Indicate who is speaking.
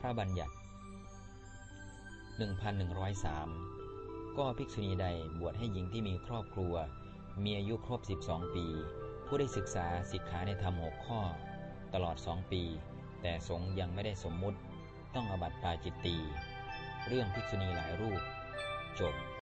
Speaker 1: พระบัญญัติ 1103 ก็ภิกษุณีใดบวชให้หญิงที่มีครอบครัว มีอายุครบ 12 ปี ผู้ได้ศึกษาสิกขาในธรรมหกข้อ ตลอดสองปี แต่สงฆ์ยังไม่ได้สมมุติ ต้องอบัติปาจิตตี เรื่องภิกษุณีหลายรูป จบ